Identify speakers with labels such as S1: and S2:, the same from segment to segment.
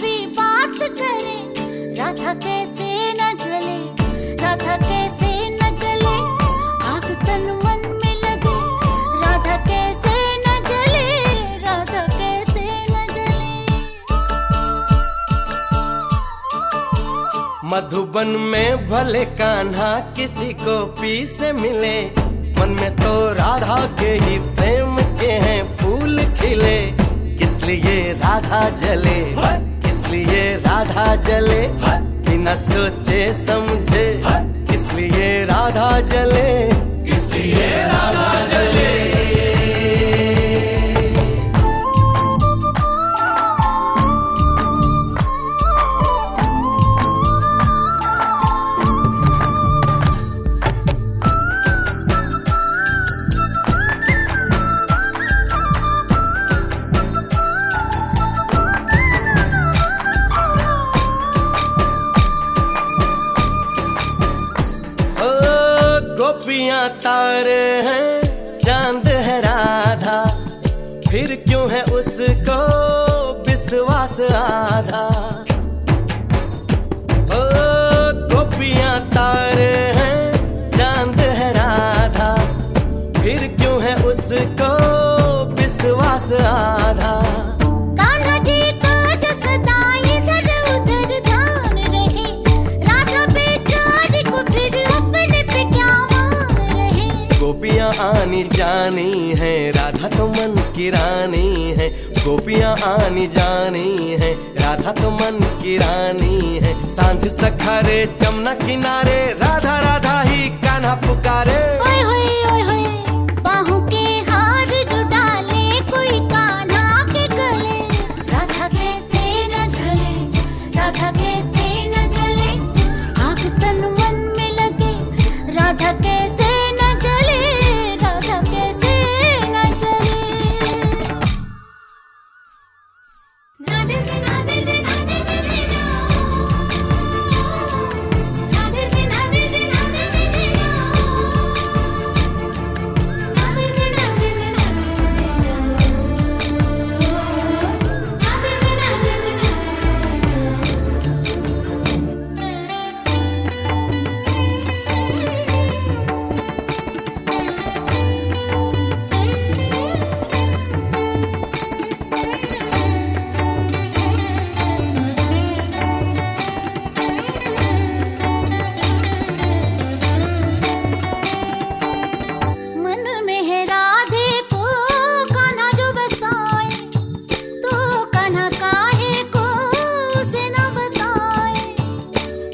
S1: कभी बात करे। राधा कैसे न जले, राधा कैसे न जले, आग तन मन में लगे। राधा कैसे न जले, राधा कैसे न जले।
S2: मधुबन में भले कान्हा किसी को पी से मिले, मन में तो राधा के ही प्रेम के हैं फूल खिले, किस लिए राधा जले? किस लिए राधा जले। कि न सोचे, समझे। किस लिए राधा जले।
S3: किस लिए राधा जले।
S2: तारे हैं चाँद है राधा। फिर क्यों है उसको विश्वास आधा? ओ गोपियाँ तारे आनी जानी है, राधा तो मन की रानी है, गोपियाँ आनी जानी है, राधा तो मन की रानी है। साँझ सखारे जमुना किनारे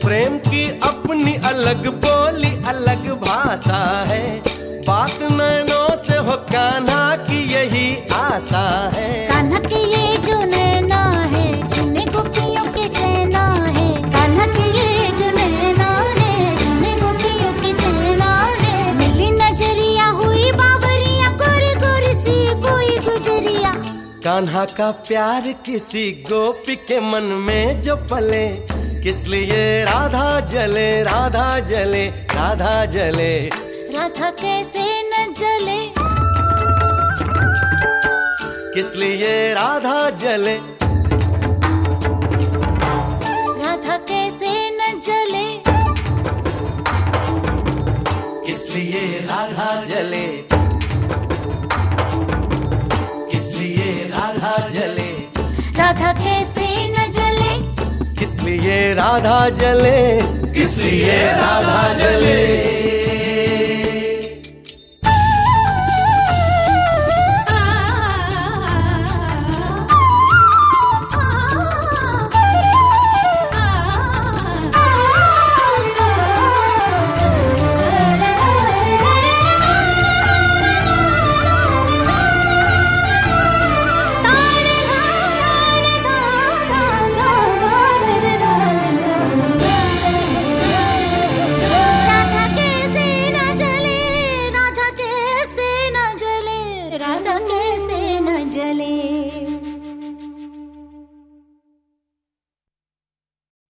S2: प्रेम की अपनी अलग बोली अलग भाषा है। बात नैनों से हो कान्हा की यही आशा है।
S1: कान्हा की ये जो नैना है जिन्हें गोपियों के चैना है। कान्हा के ये जो नैना है जिन्हें गोपियों के चैना है। मिली नज़रिया हुई बाबरिया गोरी गोरी सी कोई गुजरिया।
S2: कान्हा का प्यार किसी गोपी के मन में जो पले किस लिए राधा जले राधा जले राधा जले?
S1: राधा कैसे न जले?
S2: किस लिए राधा जले?
S1: राधा कैसे न जले?
S3: किस लिए राधा
S1: जले?
S2: किस लिए राधा जले?
S3: किस लिए राधा जले?